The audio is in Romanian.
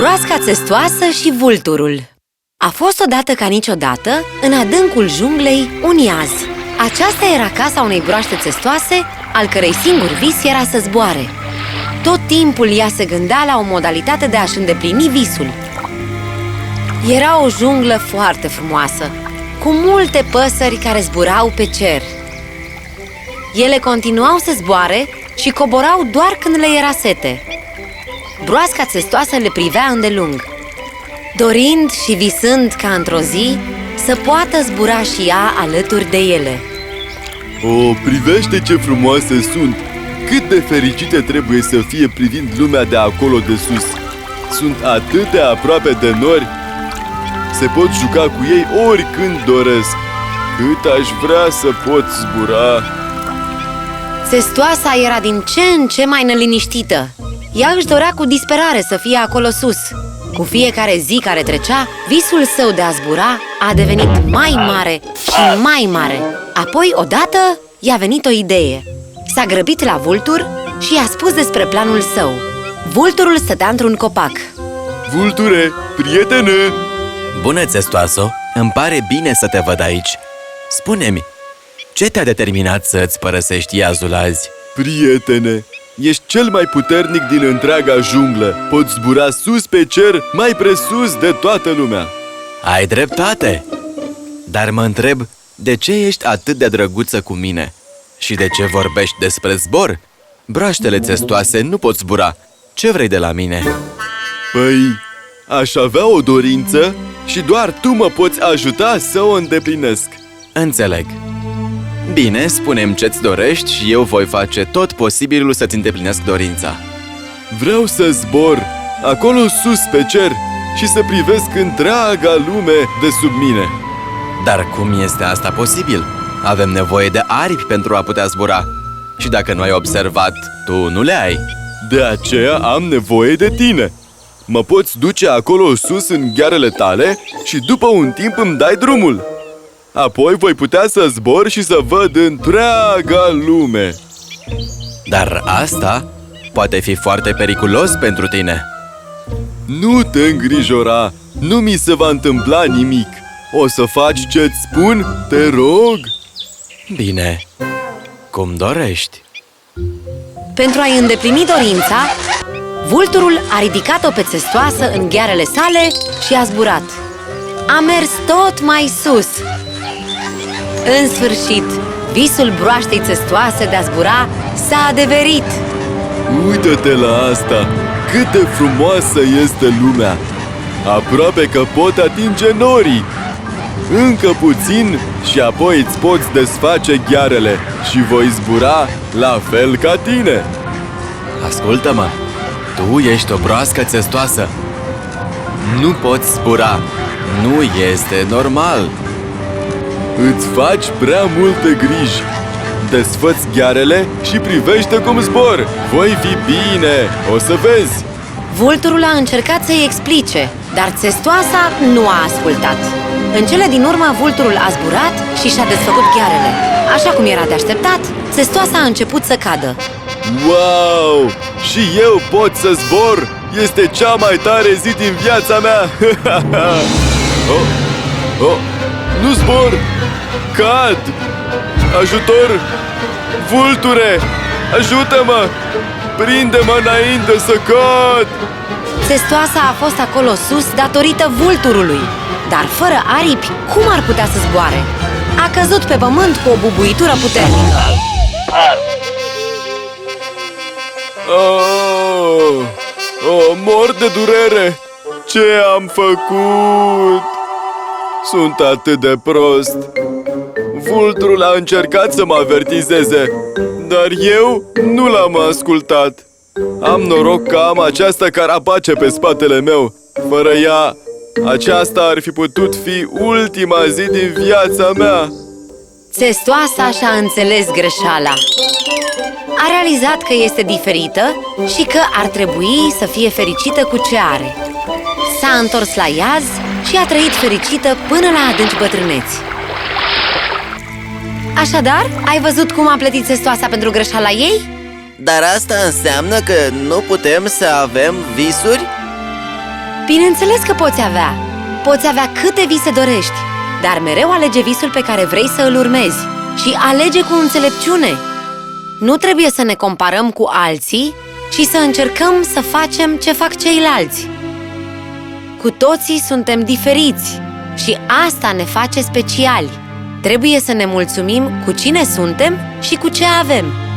Broasca țestoasă și vulturul. A fost odată ca niciodată, în adâncul junglei, un iaz. Aceasta era casa unei broaște țestoase, al cărei singur vis era să zboare. Tot timpul ea se gândea la o modalitate de a-și îndeplini visul. Era o junglă foarte frumoasă, cu multe păsări care zburau pe cer. Ele continuau să zboare și coborau doar când le era sete Broasca țestoasă le privea îndelung Dorind și visând ca într-o zi Să poată zbura și ea alături de ele O, privește ce frumoase sunt! Cât de fericite trebuie să fie privind lumea de acolo de sus! Sunt atât de aproape de nori! Se pot juca cu ei oricând doresc! Cât aș vrea să pot zbura! Țestoasa era din ce în ce mai neliniștită ea își dorea cu disperare să fie acolo sus Cu fiecare zi care trecea, visul său de a zbura a devenit mai mare și mai mare Apoi, odată, i-a venit o idee S-a grăbit la vultur și i-a spus despre planul său Vulturul stătea într-un copac Vulture, prietene! Bună, țestoaso! Îmi pare bine să te văd aici Spune-mi, ce te-a determinat să-ți părăsești iazul azi? Prietene, Ești cel mai puternic din întreaga junglă Poți zbura sus pe cer, mai presus de toată lumea Ai dreptate! Dar mă întreb, de ce ești atât de drăguță cu mine? Și de ce vorbești despre zbor? Broaștele țestoase nu pot zbura Ce vrei de la mine? Păi, aș avea o dorință și doar tu mă poți ajuta să o îndeplinesc Înțeleg Bine, spunem ce-ți dorești și eu voi face tot posibilul să-ți îndeplinesc dorința. Vreau să zbor, acolo sus pe cer și să privesc întreaga lume de sub mine. Dar cum este asta posibil? Avem nevoie de aripi pentru a putea zbura. Și dacă nu ai observat, tu nu le ai. De aceea am nevoie de tine. Mă poți duce acolo sus în ghearele tale și după un timp îmi dai drumul Apoi voi putea să zbor și să văd întreaga lume. Dar asta poate fi foarte periculos pentru tine. Nu te îngrijora, nu mi se va întâmpla nimic. O să faci ce-ți spun, te rog. Bine, cum dorești. Pentru a-i îndeplini dorința, vulturul a ridicat-o pe țestoasă în ghearele sale și a zburat. A mers tot mai sus în sfârșit, visul broaștei țestoase de a zbura s-a adeverit! Uită-te la asta! Cât de frumoasă este lumea! Aproape că pot atinge norii! Încă puțin și apoi îți poți desface ghearele și voi zbura la fel ca tine! Ascultă-mă! Tu ești o broască țestoasă! Nu poți zbura! Nu este normal! Îți faci prea multe griji. Desfăți ghearele și privește cum zbor. Voi fi bine, o să vezi. Vulturul a încercat să-i explice Dar țestoasa nu a ascultat. În cele din urmă, vulturul a zburat și și-a desfăcut ghearele. Așa cum era de așteptat, țestoasa a început să cadă. Wow! Și eu pot să zbor! Este cea mai tare zi din viața mea! oh, oh, nu zbor! Cad! Ajutor! Vulture! Ajută-mă! Prinde-mă înainte să cad! Testoasa a fost acolo sus datorită vulturului Dar fără aripi, cum ar putea să zboare? A căzut pe pământ cu o bubuitură puternică Oh, oh, mor de durere! Ce am făcut? Sunt atât de prost! Vulturul a încercat să mă avertizeze, dar eu nu l-am ascultat. Am noroc că am această carapace pe spatele meu. Fără ea, aceasta ar fi putut fi ultima zi din viața mea. Țestoasa și-a înțeles greșeala. A realizat că este diferită și că ar trebui să fie fericită cu ce are. S-a întors la iaz și a trăit fericită până la adânci bătrâneți. Așadar, ai văzut cum a plătit țestoasa pentru greșeala ei? Dar asta înseamnă că nu putem să avem visuri? Bineînțeles că poți avea! Poți avea câte vise dorești, dar mereu alege visul pe care vrei să îl urmezi și alege cu înțelepciune! Nu trebuie să ne comparăm cu alții, ci să încercăm să facem ce fac ceilalți. Cu toții suntem diferiți și asta ne face speciali. Trebuie să ne mulțumim cu cine suntem și cu ce avem.